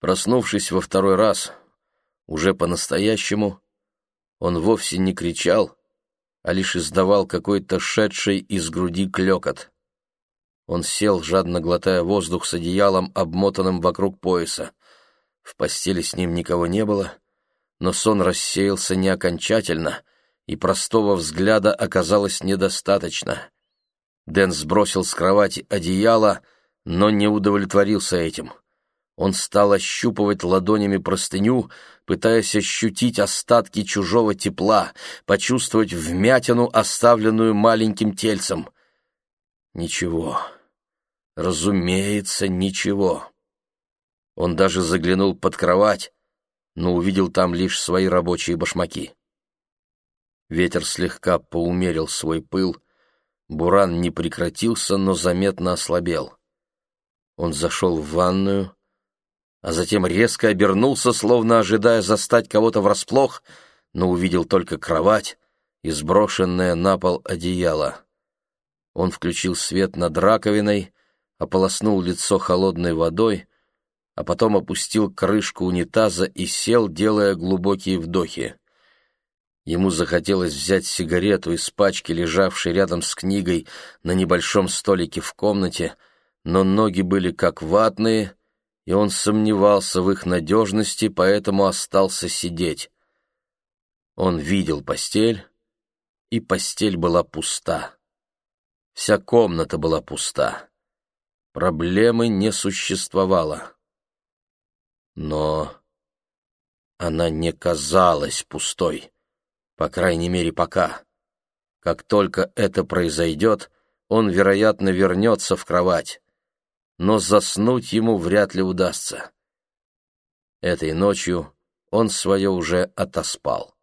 Проснувшись во второй раз, уже по-настоящему, он вовсе не кричал, а лишь издавал какой-то шедший из груди клекот. Он сел, жадно глотая воздух с одеялом, обмотанным вокруг пояса. В постели с ним никого не было, но сон рассеялся не окончательно, и простого взгляда оказалось недостаточно. Дэн сбросил с кровати одеяло, но не удовлетворился этим. Он стал ощупывать ладонями простыню, пытаясь ощутить остатки чужого тепла, почувствовать вмятину, оставленную маленьким тельцем. Ничего. Разумеется, ничего. Он даже заглянул под кровать, но увидел там лишь свои рабочие башмаки. Ветер слегка поумерил свой пыл, буран не прекратился, но заметно ослабел. Он зашел в ванную, а затем резко обернулся, словно ожидая застать кого-то врасплох, но увидел только кровать и сброшенное на пол одеяло. Он включил свет над раковиной, ополоснул лицо холодной водой, а потом опустил крышку унитаза и сел, делая глубокие вдохи. Ему захотелось взять сигарету из пачки, лежавшей рядом с книгой на небольшом столике в комнате, но ноги были как ватные, и он сомневался в их надежности, поэтому остался сидеть. Он видел постель, и постель была пуста. Вся комната была пуста. Проблемы не существовало. Но она не казалась пустой, по крайней мере, пока. Как только это произойдет, он, вероятно, вернется в кровать. Но заснуть ему вряд ли удастся. Этой ночью он свое уже отоспал.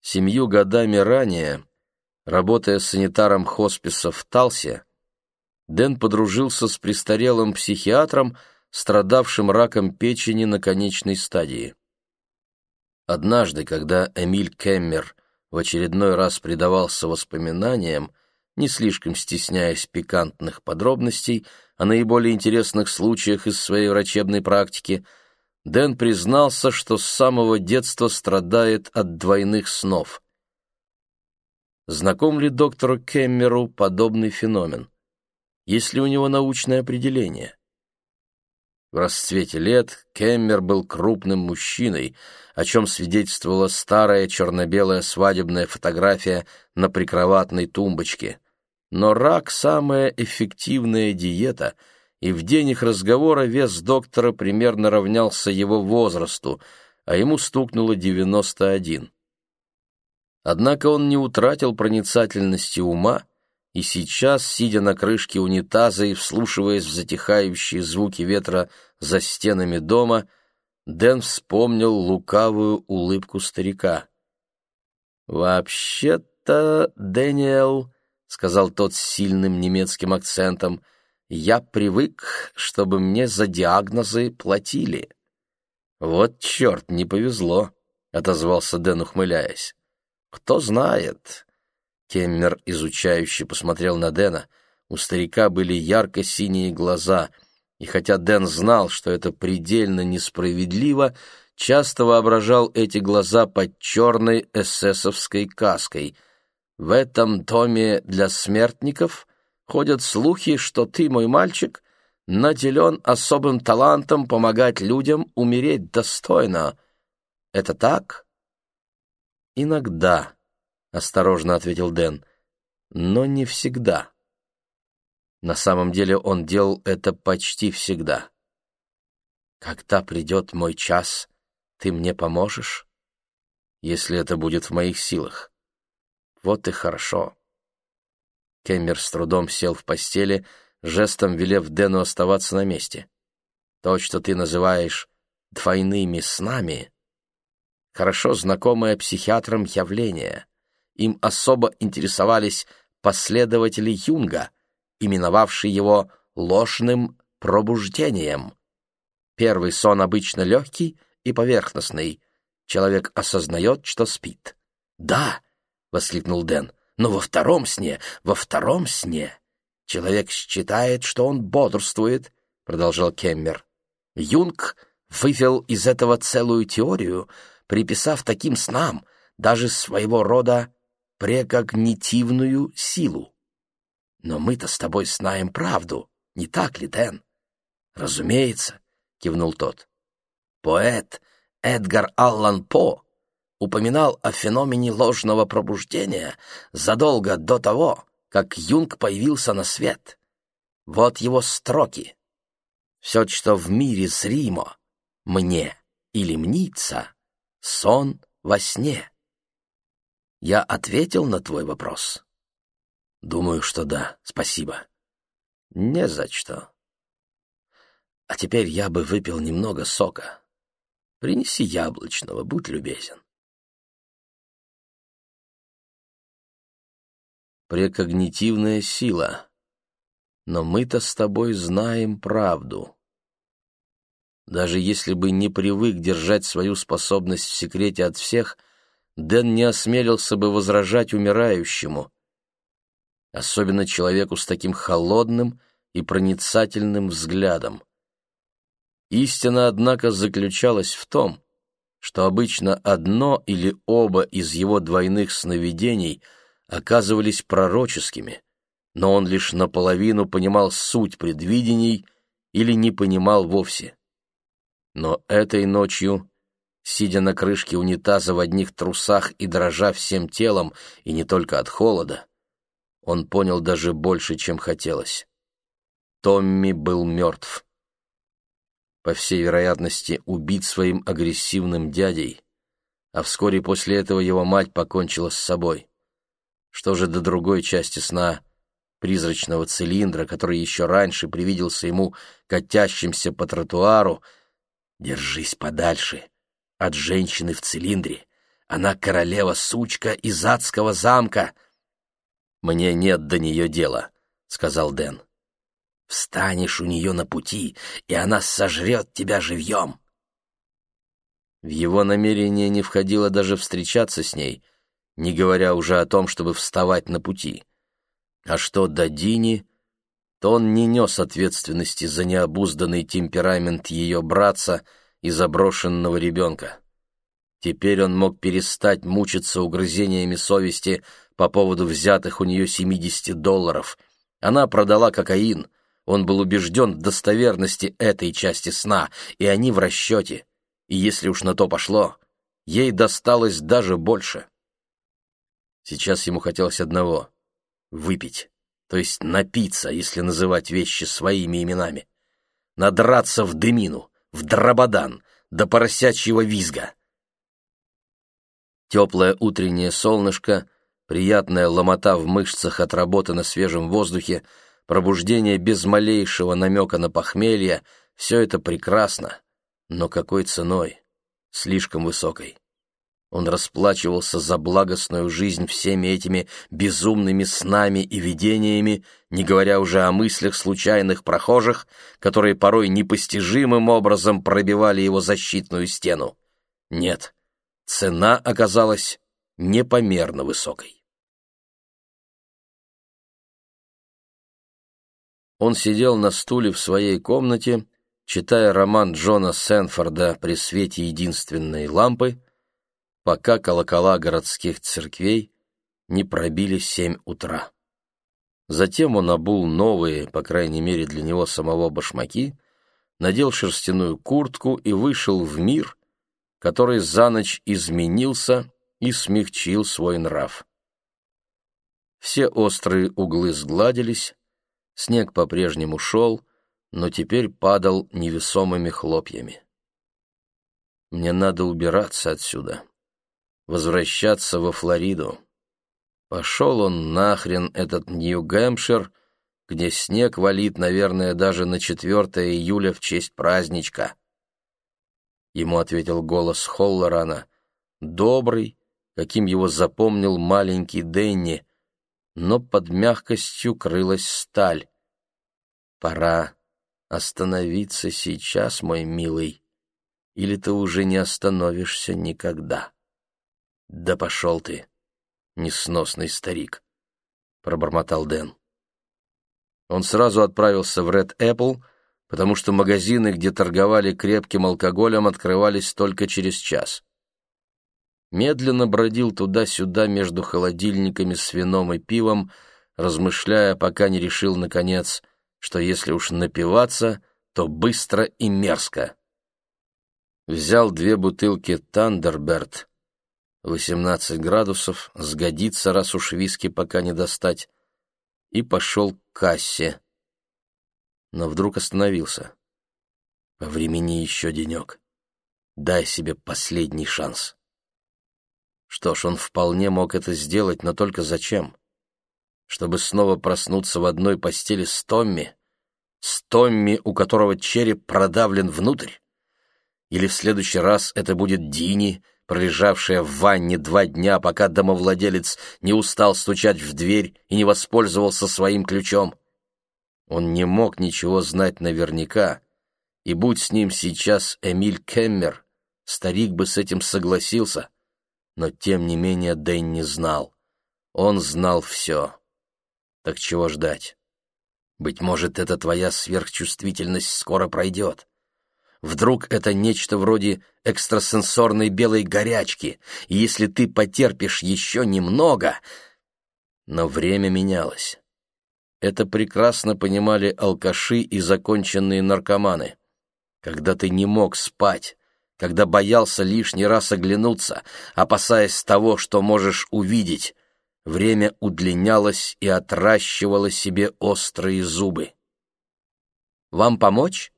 Семью годами ранее Работая санитаром хосписа в Талсе, Дэн подружился с престарелым психиатром, страдавшим раком печени на конечной стадии. Однажды, когда Эмиль Кеммер в очередной раз предавался воспоминаниям, не слишком стесняясь пикантных подробностей о наиболее интересных случаях из своей врачебной практики, Дэн признался, что с самого детства страдает от двойных снов — Знаком ли доктору Кеммеру подобный феномен? Есть ли у него научное определение? В расцвете лет Кеммер был крупным мужчиной, о чем свидетельствовала старая черно-белая свадебная фотография на прикроватной тумбочке. Но рак — самая эффективная диета, и в день их разговора вес доктора примерно равнялся его возрасту, а ему стукнуло девяносто один. Однако он не утратил проницательности ума, и сейчас, сидя на крышке унитаза и вслушиваясь в затихающие звуки ветра за стенами дома, Дэн вспомнил лукавую улыбку старика. «Вообще-то, Дэниел», — сказал тот с сильным немецким акцентом, — «я привык, чтобы мне за диагнозы платили». «Вот черт, не повезло», — отозвался Дэн, ухмыляясь. Кто знает. Кеммер изучающе посмотрел на Дэна. У старика были ярко-синие глаза, и хотя Дэн знал, что это предельно несправедливо, часто воображал эти глаза под черной эсэсовской каской. В этом доме для смертников ходят слухи, что ты, мой мальчик, наделен особым талантом помогать людям умереть достойно. Это так? «Иногда», — осторожно ответил Дэн, — «но не всегда». На самом деле он делал это почти всегда. «Когда придет мой час, ты мне поможешь?» «Если это будет в моих силах». «Вот и хорошо». Кеммер с трудом сел в постели, жестом велев Дэну оставаться на месте. «То, что ты называешь двойными снами, хорошо знакомое психиатрам явление. Им особо интересовались последователи Юнга, именовавшие его ложным пробуждением. Первый сон обычно легкий и поверхностный. Человек осознает, что спит. «Да!» — воскликнул Дэн. «Но во втором сне, во втором сне Человек считает, что он бодрствует, — продолжал Кеммер. Юнг вывел из этого целую теорию, приписав таким снам даже своего рода прекогнитивную силу. Но мы-то с тобой знаем правду, не так ли, Дэн? Разумеется, кивнул тот. Поэт Эдгар Аллан По упоминал о феномене ложного пробуждения задолго до того, как Юнг появился на свет. Вот его строки. Все, что в мире зримо, мне или мнится, сон во сне. Я ответил на твой вопрос. Думаю, что да, спасибо. Не за что. А теперь я бы выпил немного сока. Принеси яблочного, будь любезен. Прекогнитивная сила. Но мы-то с тобой знаем правду. Даже если бы не привык держать свою способность в секрете от всех, Дэн не осмелился бы возражать умирающему, особенно человеку с таким холодным и проницательным взглядом. Истина, однако, заключалась в том, что обычно одно или оба из его двойных сновидений оказывались пророческими, но он лишь наполовину понимал суть предвидений или не понимал вовсе. Но этой ночью, сидя на крышке унитаза в одних трусах и дрожа всем телом, и не только от холода, он понял даже больше, чем хотелось. Томми был мертв по всей вероятности, убит своим агрессивным дядей, а вскоре после этого его мать покончила с собой. Что же до другой части сна, призрачного цилиндра, который еще раньше привиделся ему катящимся по тротуару, держись подальше от женщины в цилиндре. Она королева-сучка из адского замка. «Мне нет до нее дела», — сказал Дэн. Встанешь у нее на пути, и она сожрет тебя живьем. В его намерение не входило даже встречаться с ней, не говоря уже о том, чтобы вставать на пути. А что до Дини, то он не нес ответственности за необузданный темперамент ее братца и заброшенного ребенка. Теперь он мог перестать мучиться угрызениями совести по поводу взятых у нее 70 долларов. Она продала кокаин — он был убежден в достоверности этой части сна, и они в расчете. И если уж на то пошло, ей досталось даже больше. Сейчас ему хотелось одного — выпить, то есть напиться, если называть вещи своими именами. Надраться в дымину, в дрободан, до поросячьего визга. Теплое утреннее солнышко, приятная ломота в мышцах от работы на свежем воздухе — пробуждение без малейшего намека на похмелье — все это прекрасно, но какой ценой? Слишком высокой. Он расплачивался за благостную жизнь всеми этими безумными снами и видениями, не говоря уже о мыслях случайных прохожих, которые порой непостижимым образом пробивали его защитную стену. Нет, цена оказалась непомерно высокой. Он сидел на стуле в своей комнате, читая роман Джона Сенфорда при свете единственной лампы, пока колокола городских церквей не пробили семь утра. Затем он обул новые, по крайней мере для него самого, башмаки, надел шерстяную куртку и вышел в мир, который за ночь изменился и смягчил свой нрав. Все острые углы сгладились, Снег по-прежнему шел, но теперь падал невесомыми хлопьями. Мне надо убираться отсюда, возвращаться во Флориду. Пошел он нахрен, этот Нью-Гэмпшир, где снег валит, наверное, даже на 4 июля в честь праздничка. Ему ответил голос Холлорана, добрый, каким его запомнил маленький Дэнни, но под мягкостью крылась сталь. «Пора остановиться сейчас, мой милый, или ты уже не остановишься никогда». «Да пошел ты, несносный старик», — пробормотал Дэн. Он сразу отправился в Red Apple, потому что магазины, где торговали крепким алкоголем, открывались только через час. Медленно бродил туда-сюда между холодильниками с вином и пивом, размышляя, пока не решил, наконец, что если уж напиваться, то быстро и мерзко. Взял две бутылки «Тандерберт», 18 градусов, сгодится, раз уж виски пока не достать, и пошел к кассе. Но вдруг остановился. По времени еще денек. Дай себе последний шанс. Что ж, он вполне мог это сделать, но только зачем? Чтобы снова проснуться в одной постели с Томми? С Томми, у которого череп продавлен внутрь? Или в следующий раз это будет Дини, пролежавшая в ванне два дня, пока домовладелец не устал стучать в дверь и не воспользовался своим ключом? Он не мог ничего знать наверняка, и будь с ним сейчас Эмиль Кеммер, старик бы с этим согласился — но тем не менее Дэнни знал. Он знал все. Так чего ждать? Быть может, эта твоя сверхчувствительность скоро пройдет. Вдруг это нечто вроде экстрасенсорной белой горячки, и если ты потерпишь еще немного... Но время менялось. Это прекрасно понимали алкаши и законченные наркоманы. Когда ты не мог спать, когда боялся лишний раз оглянуться, опасаясь того, что можешь увидеть, время удлинялось и отращивало себе острые зубы. «Вам помочь?» —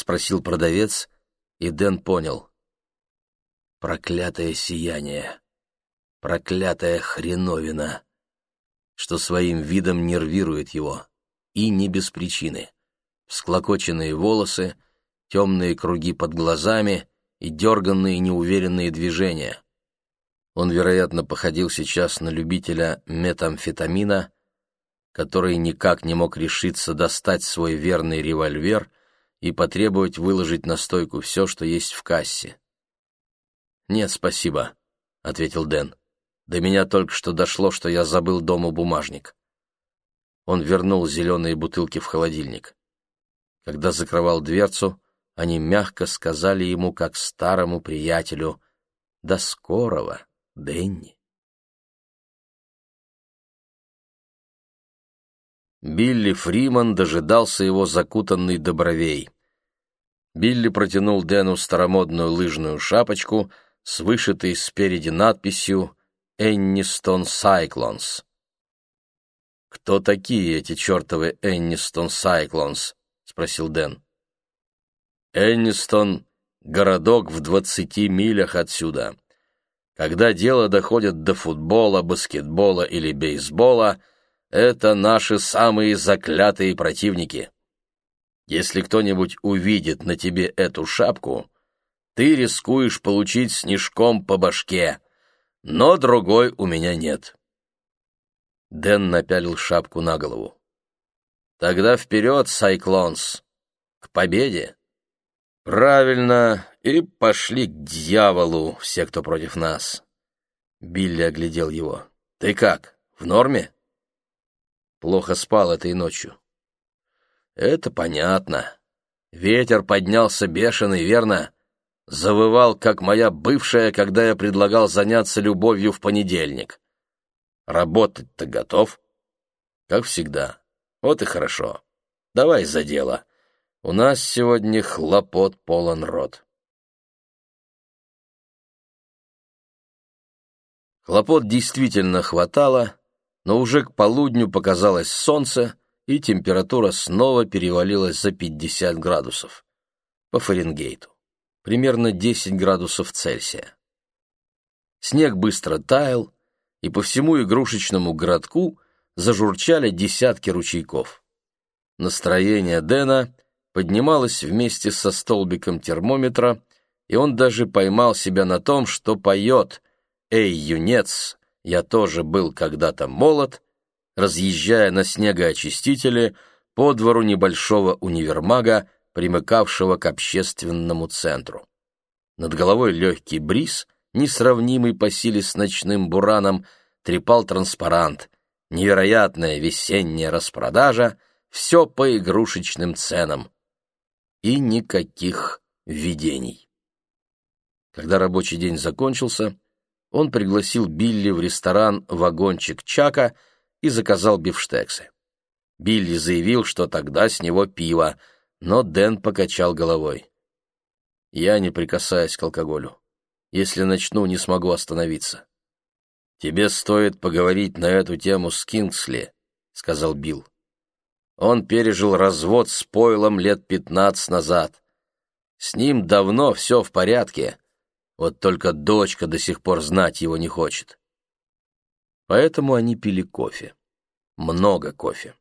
спросил продавец, и Дэн понял. Проклятое сияние, проклятая хреновина, что своим видом нервирует его, и не без причины. Всклокоченные волосы, темные круги под глазами — и дерганные неуверенные движения. Он, вероятно, походил сейчас на любителя метамфетамина, который никак не мог решиться достать свой верный револьвер и потребовать выложить на стойку все, что есть в кассе. «Нет, спасибо», — ответил Дэн. «До меня только что дошло, что я забыл дома бумажник». Он вернул зеленые бутылки в холодильник. Когда закрывал дверцу, они мягко сказали ему, как старому приятелю, «До скорого, Дэнни». Билли Фриман дожидался его закутанный до бровей. Билли протянул Дэну старомодную лыжную шапочку с вышитой спереди надписью «Эннистон Сайклонс». «Кто такие эти чертовы Эннистон Сайклонс?» — спросил Дэн. Эннистон — городок в двадцати милях отсюда. Когда дело доходит до футбола, баскетбола или бейсбола, это наши самые заклятые противники. Если кто-нибудь увидит на тебе эту шапку, ты рискуешь получить снежком по башке, но другой у меня нет. Дэн напялил шапку на голову. Тогда вперед, Сайклонс, к победе! «Правильно, и пошли к дьяволу все, кто против нас». Билли оглядел его. «Ты как, в норме?» «Плохо спал этой ночью». «Это понятно. Ветер поднялся бешеный, верно? Завывал, как моя бывшая, когда я предлагал заняться любовью в понедельник. Работать-то готов?» «Как всегда. Вот и хорошо. Давай за дело». У нас сегодня хлопот полон рот. Хлопот действительно хватало, но уже к полудню показалось солнце, и температура снова перевалилась за 50 градусов по Фаренгейту, примерно 10 градусов Цельсия. Снег быстро таял, и по всему игрушечному городку зажурчали десятки ручейков. Настроение Дэна поднималась вместе со столбиком термометра, и он даже поймал себя на том, что поет «Эй, юнец, я тоже был когда-то молод», разъезжая на снегоочистителе по двору небольшого универмага, примыкавшего к общественному центру. Над головой легкий бриз, несравнимый по силе с ночным бураном, трепал транспарант. Невероятная весенняя распродажа — все по игрушечным ценам. И никаких видений. Когда рабочий день закончился, он пригласил Билли в ресторан «Вагончик Чака» и заказал бифштексы. Билли заявил, что тогда с него пиво, но Дэн покачал головой. «Я не прикасаюсь к алкоголю. Если начну, не смогу остановиться». «Тебе стоит поговорить на эту тему с Кингсли», — сказал Билл. Он пережил развод с Пойлом лет пятнадцать назад. С ним давно все в порядке, вот только дочка до сих пор знать его не хочет. Поэтому они пили кофе. Много кофе.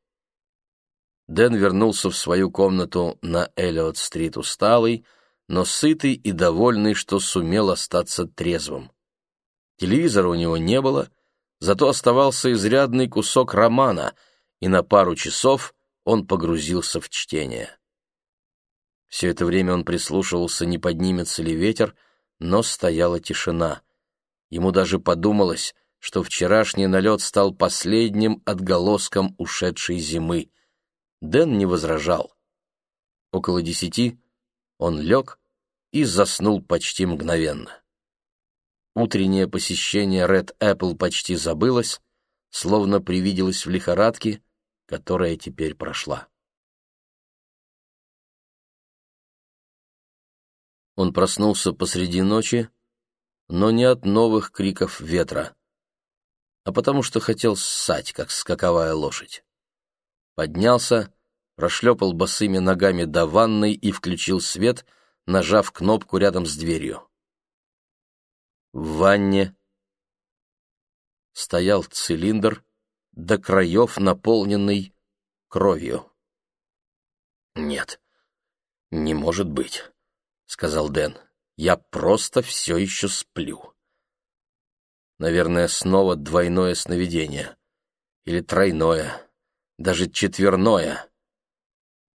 Дэн вернулся в свою комнату на Эллиот-стрит усталый, но сытый и довольный, что сумел остаться трезвым. Телевизора у него не было, зато оставался изрядный кусок романа, и на пару часов он погрузился в чтение. Все это время он прислушивался, не поднимется ли ветер, но стояла тишина. Ему даже подумалось, что вчерашний налет стал последним отголоском ушедшей зимы. Дэн не возражал. Около десяти он лег и заснул почти мгновенно. Утреннее посещение Red Apple почти забылось, словно привиделось в лихорадке, которая теперь прошла. Он проснулся посреди ночи, но не от новых криков ветра, а потому что хотел ссать, как скаковая лошадь. Поднялся, прошлепал босыми ногами до ванной и включил свет, нажав кнопку рядом с дверью. В ванне стоял цилиндр, до краев наполненный кровью. «Нет, не может быть» сказал Дэн. «Я просто все еще сплю». Наверное, снова двойное сновидение. Или тройное. Даже четверное.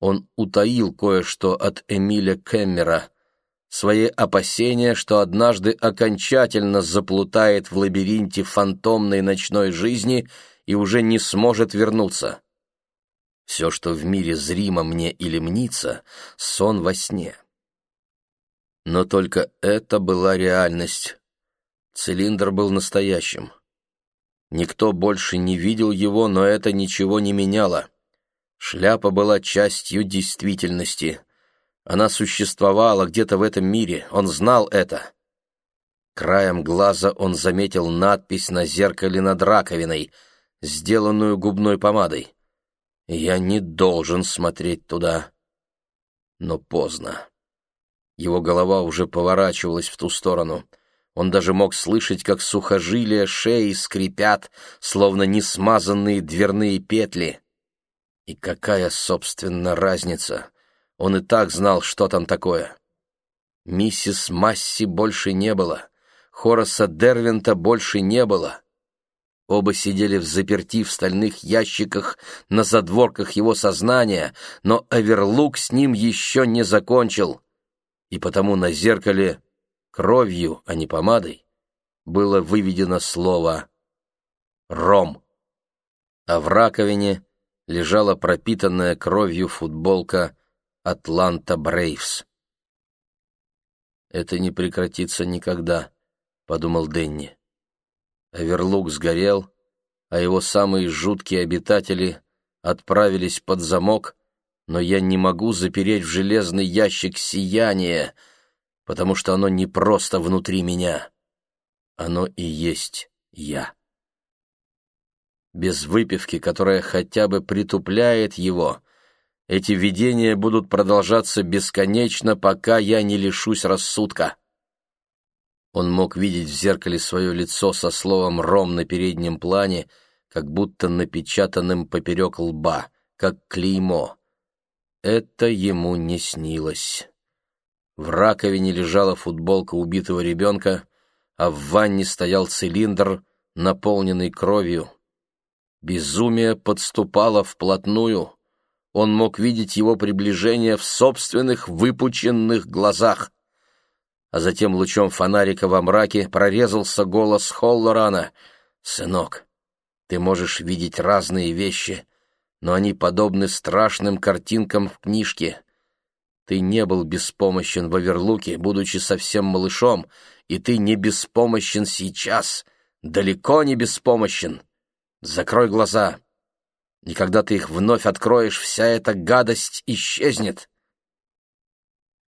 Он утаил кое-что от Эмиля Кэммера, свои опасения, что однажды окончательно заплутает в лабиринте фантомной ночной жизни и уже не сможет вернуться. Все, что в мире зримо мне или мнится, — сон во сне. Но только это была реальность. Цилиндр был настоящим. Никто больше не видел его, но это ничего не меняло. Шляпа была частью действительности. Она существовала где-то в этом мире, он знал это. Краем глаза он заметил надпись на зеркале над раковиной, сделанную губной помадой. «Я не должен смотреть туда». Но поздно. Его голова уже поворачивалась в ту сторону. Он даже мог слышать, как сухожилия шеи скрипят, словно несмазанные дверные петли. И какая, собственно, разница? Он и так знал, что там такое. Миссис Масси больше не было. Хораса Дервинта больше не было. Оба сидели в заперти в стальных ящиках на задворках его сознания, но Аверлук с ним еще не закончил и потому на зеркале кровью, а не помадой было выведено слово «Ром», а в раковине лежала пропитанная кровью футболка «Атланта Брейвс». «Это не прекратится никогда», — подумал Денни. Аверлук сгорел, а его самые жуткие обитатели отправились под замок но я не могу запереть в железный ящик сияние, потому что оно не просто внутри меня. Оно и есть я. Без выпивки, которая хотя бы притупляет его, эти видения будут продолжаться бесконечно, пока я не лишусь рассудка. Он мог видеть в зеркале свое лицо со словом «ром» на переднем плане, как будто напечатанным поперек лба, как клеймо. Это ему не снилось. В раковине лежала футболка убитого ребенка, а в ванне стоял цилиндр, наполненный кровью. Безумие подступало вплотную. Он мог видеть его приближение в собственных выпученных глазах. А затем лучом фонарика во мраке прорезался голос Холлорана. «Сынок, ты можешь видеть разные вещи, но они подобны страшным картинкам в книжке. Ты не был беспомощен в Оверлуке, будучи совсем малышом, и ты не беспомощен сейчас, далеко не беспомощен. Закрой глаза, и когда ты их вновь откроешь, вся эта гадость исчезнет.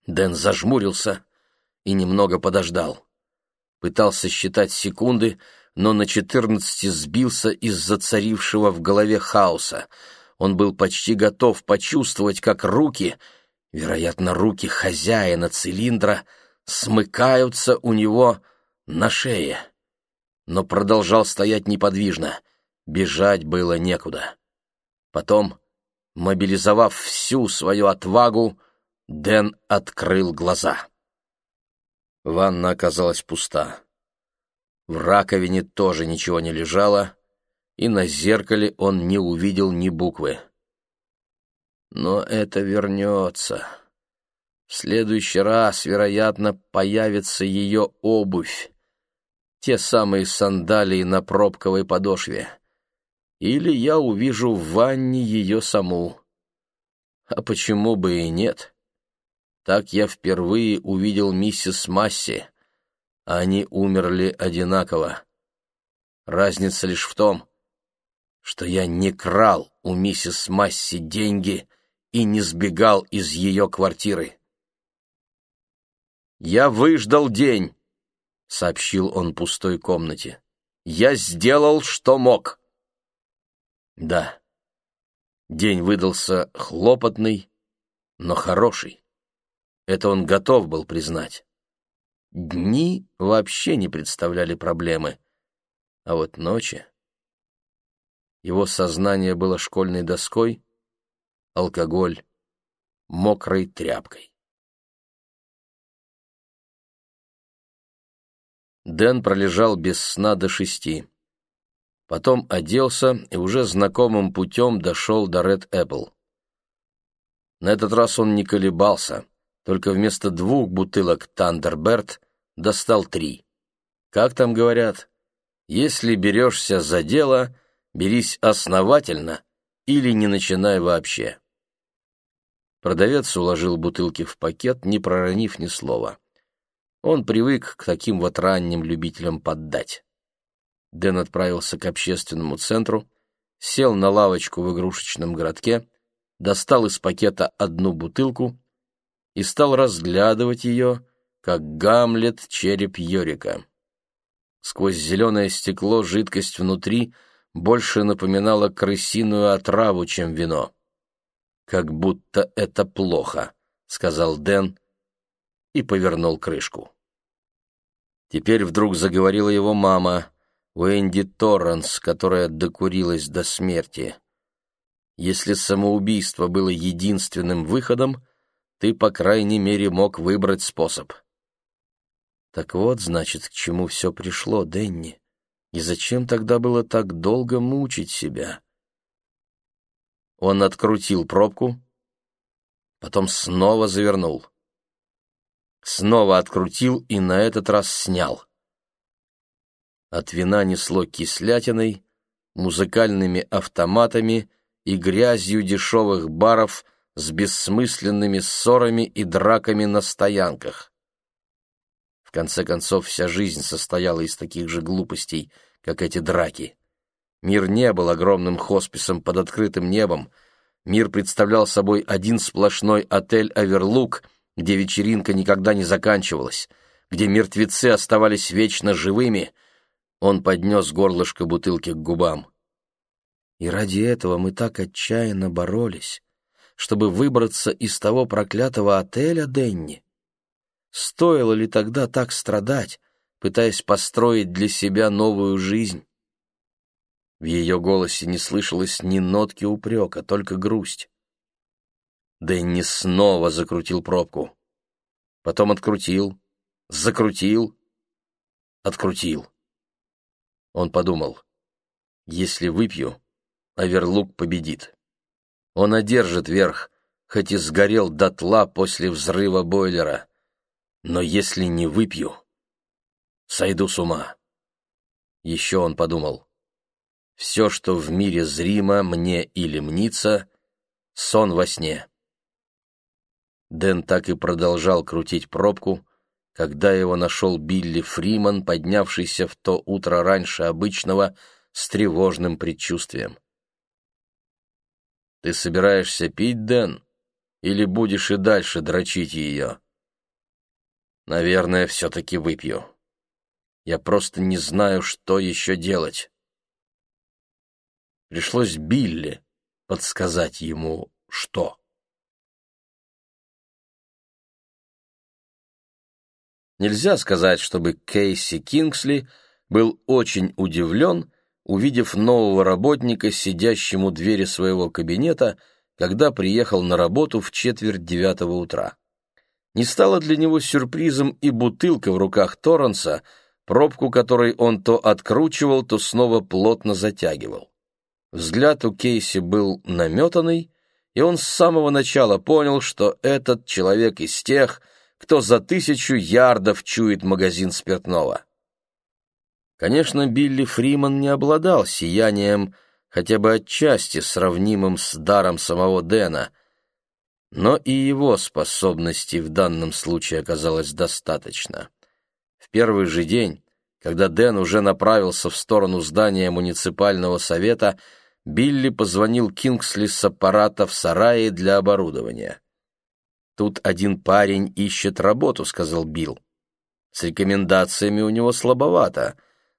Дэн зажмурился и немного подождал. Пытался считать секунды, но на четырнадцати сбился из-за царившего в голове хаоса. Он был почти готов почувствовать, как руки, вероятно, руки хозяина цилиндра, смыкаются у него на шее. Но продолжал стоять неподвижно. Бежать было некуда. Потом, мобилизовав всю свою отвагу, Дэн открыл глаза. Ванна оказалась пуста. В раковине тоже ничего не лежало, и на зеркале он не увидел ни буквы. Но это вернется. В следующий раз, вероятно, появится ее обувь. Те самые сандалии на пробковой подошве. Или я увижу в ванне ее саму. А почему бы и нет? Так я впервые увидел миссис Масси. Они умерли одинаково. Разница лишь в том, что я не крал у миссис Масси деньги и не сбегал из ее квартиры. «Я выждал день», — сообщил он пустой комнате. «Я сделал, что мог». Да, день выдался хлопотный, но хороший. Это он готов был признать. Дни вообще не представляли проблемы, а вот ночи... Его сознание было школьной доской, алкоголь, мокрой тряпкой. Дэн пролежал без сна до шести. Потом оделся и уже знакомым путем дошел до Ред Эппл. На этот раз он не колебался, только вместо двух бутылок Тандерберт достал три. Как там говорят, если берешься за дело, берись основательно или не начинай вообще. Продавец уложил бутылки в пакет, не проронив ни слова. Он привык к таким вот ранним любителям поддать. Дэн отправился к общественному центру, сел на лавочку в игрушечном городке, достал из пакета одну бутылку и стал разглядывать ее, как Гамлет череп Йорика. Сквозь зеленое стекло жидкость внутри больше напоминала крысиную отраву, чем вино. «Как будто это плохо», — сказал Дэн и повернул крышку. Теперь вдруг заговорила его мама, Уэнди Торренс, которая докурилась до смерти. Если самоубийство было единственным выходом, ты, по крайней мере, мог выбрать способ. Так вот, значит, к чему все пришло, Денни. И зачем тогда было так долго мучить себя? Он открутил пробку, потом снова завернул. Снова открутил и на этот раз снял. От вина несло кислятиной, музыкальными автоматами и грязью дешевых баров с бессмысленными ссорами и драками на стоянках конце концов, вся жизнь состояла из таких же глупостей, как эти драки. Мир не был огромным хосписом под открытым небом. Мир представлял собой один сплошной отель «Аверлук», где вечеринка никогда не заканчивалась, где мертвецы оставались вечно живыми. Он поднес горлышко бутылки к губам. И ради этого мы так отчаянно боролись, чтобы выбраться из того проклятого отеля, Денни. Стоило ли тогда так страдать, пытаясь построить для себя новую жизнь? В ее голосе не слышалось ни нотки упрека, только грусть. Дэнни снова закрутил пробку. Потом открутил, закрутил, открутил. Он подумал, если выпью, Аверлук победит. Он одержит верх, хоть и сгорел дотла после взрыва бойлера. Но если не выпью, сойду с ума. Еще он подумал, все, что в мире зримо, мне или мнится, сон во сне. Дэн так и продолжал крутить пробку, когда его нашел Билли Фриман, поднявшийся в то утро раньше обычного с тревожным предчувствием. «Ты собираешься пить, Дэн, или будешь и дальше дрочить ее?» «Наверное, все-таки выпью. Я просто не знаю, что еще делать». Пришлось Билли подсказать ему, что. Нельзя сказать, чтобы Кейси Кингсли был очень удивлен, увидев нового работника, сидящему у двери своего кабинета, когда приехал на работу в четверть девятого утра. Не стало для него сюрпризом и бутылка в руках Торренса, пробку которой он то откручивал, то снова плотно затягивал. Взгляд у Кейси был наметанный, и он с самого начала понял, что этот человек из тех, кто за тысячу ярдов чует магазин спиртного. Конечно, Билли Фриман не обладал сиянием, хотя бы отчасти сравнимым с даром самого Дэна, но и его способностей в данном случае оказалось достаточно. В первый же день, когда Дэн уже направился в сторону здания муниципального совета, Билли позвонил Кингсли с аппарата в сарае для оборудования. «Тут один парень ищет работу», — сказал Билл. «С рекомендациями у него слабовато,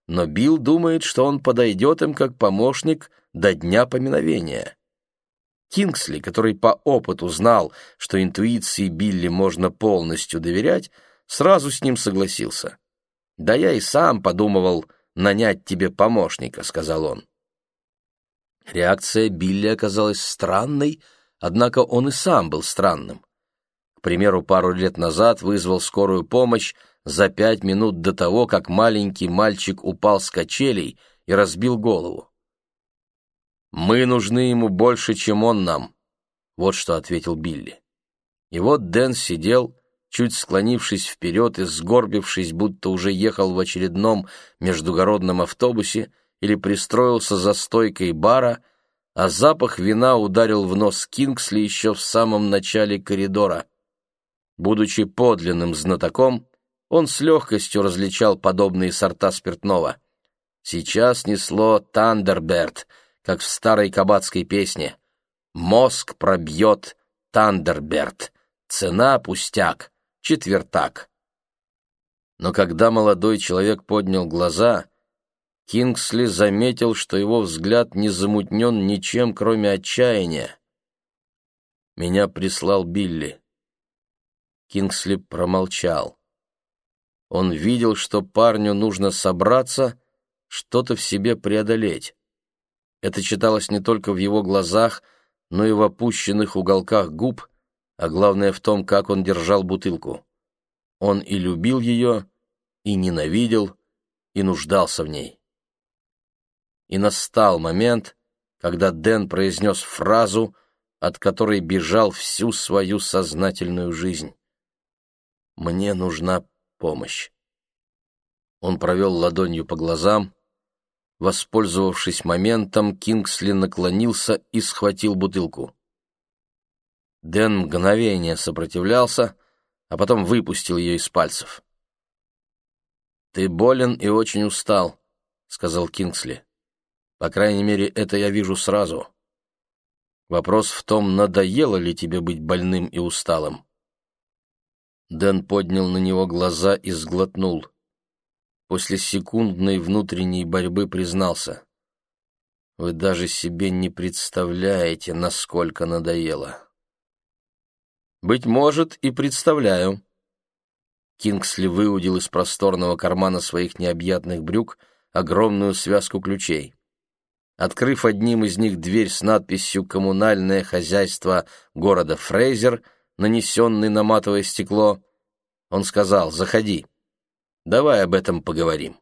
но Билл думает, что он подойдет им как помощник до дня поминовения». Кингсли, который по опыту знал, что интуиции Билли можно полностью доверять, сразу с ним согласился. «Да я и сам подумывал нанять тебе помощника», — сказал он. Реакция Билли оказалась странной, однако он и сам был странным. К примеру, пару лет назад вызвал скорую помощь за пять минут до того, как маленький мальчик упал с качелей и разбил голову. «Мы нужны ему больше, чем он нам», — вот что ответил Билли. И вот Дэн сидел, чуть склонившись вперед и сгорбившись, будто уже ехал в очередном междугородном автобусе, или пристроился за стойкой бара, а запах вина ударил в нос Кингсли еще в самом начале коридора. Будучи подлинным знатоком, он с легкостью различал подобные сорта спиртного. Сейчас несло «Тандерберт», как в старой кабацкой песне. «Мозг пробьет Тандерберт, цена пустяк, четвертак». Но когда молодой человек поднял глаза — Кингсли заметил, что его взгляд не замутнен ничем, кроме отчаяния. «Меня прислал Билли». Кингсли промолчал. Он видел, что парню нужно собраться, что-то в себе преодолеть. Это читалось не только в его глазах, но и в опущенных уголках губ, а главное в том, как он держал бутылку. Он и любил ее, и ненавидел, и нуждался в ней и настал момент, когда Дэн произнес фразу, от которой бежал всю свою сознательную жизнь. «Мне нужна помощь». Он провел ладонью по глазам. Воспользовавшись моментом, Кингсли наклонился и схватил бутылку. Дэн мгновение сопротивлялся, а потом выпустил ее из пальцев. «Ты болен и очень устал», — сказал Кингсли. По крайней мере, это я вижу сразу. Вопрос в том, надоело ли тебе быть больным и усталым. Дэн поднял на него глаза и сглотнул. После секундной внутренней борьбы признался. Вы даже себе не представляете, насколько надоело. Быть может, и представляю. Кингсли выудил из просторного кармана своих необъятных брюк огромную связку ключей. Открыв одним из них дверь с надписью «Коммунальное хозяйство города Фрейзер», нанесенный на матовое стекло, он сказал «Заходи, давай об этом поговорим».